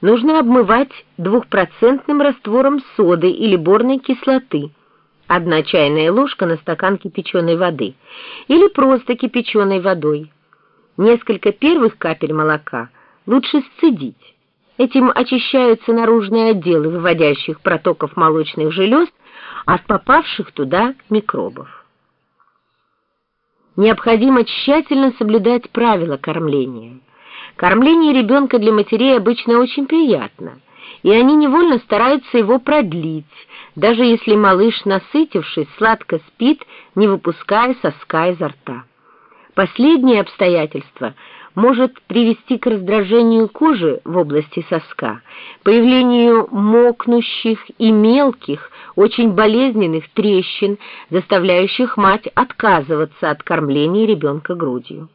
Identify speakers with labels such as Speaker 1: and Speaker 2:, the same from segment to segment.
Speaker 1: нужно обмывать двухпроцентным раствором соды или борной кислоты, одна чайная ложка на стакан кипяченой воды, или просто кипяченой водой. Несколько первых капель молока лучше сцедить. Этим очищаются наружные отделы выводящих протоков молочных желез от попавших туда микробов. Необходимо тщательно соблюдать правила кормления. Кормление ребенка для матерей обычно очень приятно, и они невольно стараются его продлить, даже если малыш, насытившись, сладко спит, не выпуская соска изо рта. Последнее обстоятельство может привести к раздражению кожи в области соска, появлению мокнущих и мелких, очень болезненных трещин, заставляющих мать отказываться от кормления ребенка грудью.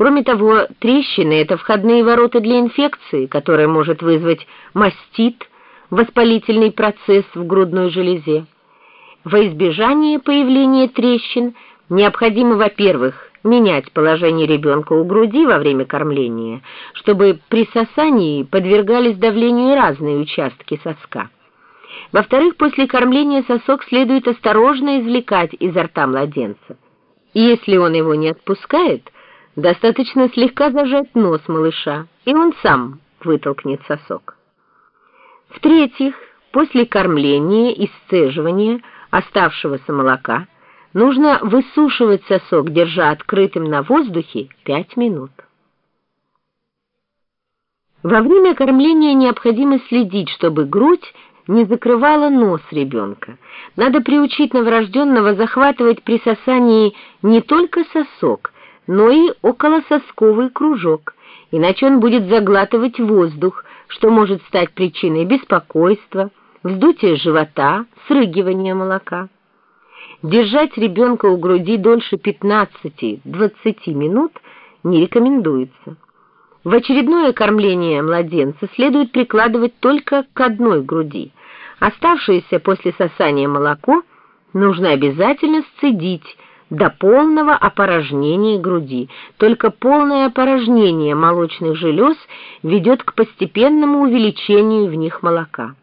Speaker 1: Кроме того, трещины – это входные ворота для инфекции, которая может вызвать мастит, воспалительный процесс в грудной железе. Во избежание появления трещин необходимо, во-первых, менять положение ребенка у груди во время кормления, чтобы при сосании подвергались давлению разные участки соска. Во-вторых, после кормления сосок следует осторожно извлекать изо рта младенца. Если он его не отпускает – Достаточно слегка зажать нос малыша, и он сам вытолкнет сосок. В-третьих, после кормления и сцеживания оставшегося молока нужно высушивать сосок, держа открытым на воздухе 5 минут. Во время кормления необходимо следить, чтобы грудь не закрывала нос ребенка. Надо приучить новорожденного захватывать при сосании не только сосок, но и околососковый кружок, иначе он будет заглатывать воздух, что может стать причиной беспокойства, вздутия живота, срыгивания молока. Держать ребенка у груди дольше 15-20 минут не рекомендуется. В очередное кормление младенца следует прикладывать только к одной груди. Оставшееся после сосания молоко нужно обязательно сцедить, до полного опорожнения груди. Только полное опорожнение молочных желез ведет к постепенному увеличению в них молока.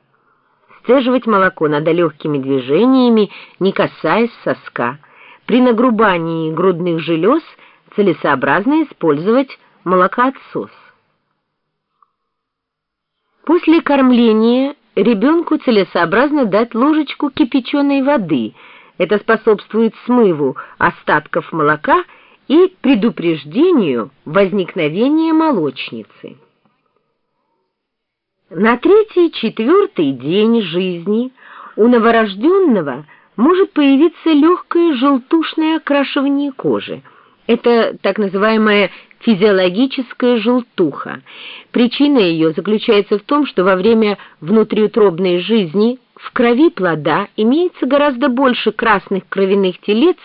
Speaker 1: Сцеживать молоко надо легкими движениями, не касаясь соска. При нагрубании грудных желез целесообразно использовать молокоотсос. После кормления ребенку целесообразно дать ложечку кипяченой воды – это способствует смыву остатков молока и предупреждению возникновения молочницы. На третий-четвертый день жизни у новорожденного может появиться легкое желтушное окрашивание кожи. Это так называемая физиологическая желтуха. Причина ее заключается в том, что во время внутриутробной жизни в крови плода имеется гораздо больше красных кровяных телец,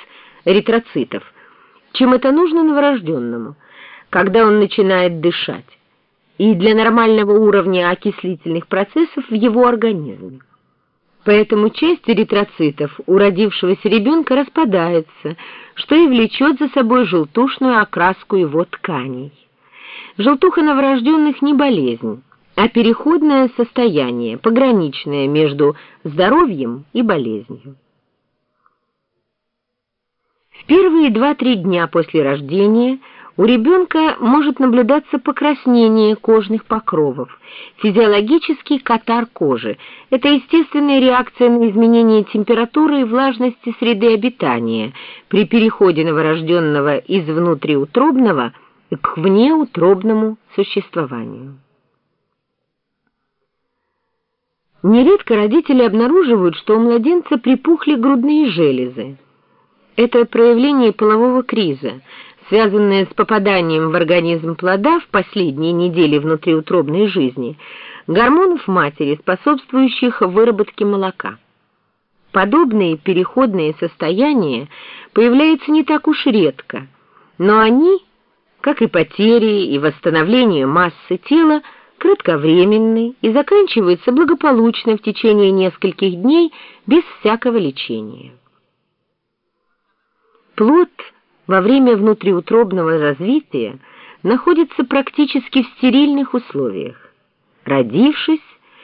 Speaker 1: эритроцитов, чем это нужно новорожденному, когда он начинает дышать, и для нормального уровня окислительных процессов в его организме. Поэтому часть эритроцитов у родившегося ребенка распадается, что и влечет за собой желтушную окраску его тканей. Желтуха новорожденных не болезнь, а переходное состояние, пограничное между здоровьем и болезнью. В первые 2-3 дня после рождения у ребенка может наблюдаться покраснение кожных покровов, физиологический катар кожи. Это естественная реакция на изменение температуры и влажности среды обитания при переходе новорожденного из внутриутробного к внеутробному существованию. Нередко родители обнаруживают, что у младенца припухли грудные железы. Это проявление полового криза, связанное с попаданием в организм плода в последние недели внутриутробной жизни, гормонов матери, способствующих выработке молока. Подобные переходные состояния появляются не так уж редко, но они, как и потери и восстановление массы тела, кратковременный и заканчивается благополучно в течение нескольких дней без всякого лечения. Плод во время внутриутробного развития находится практически в стерильных условиях. Родившись,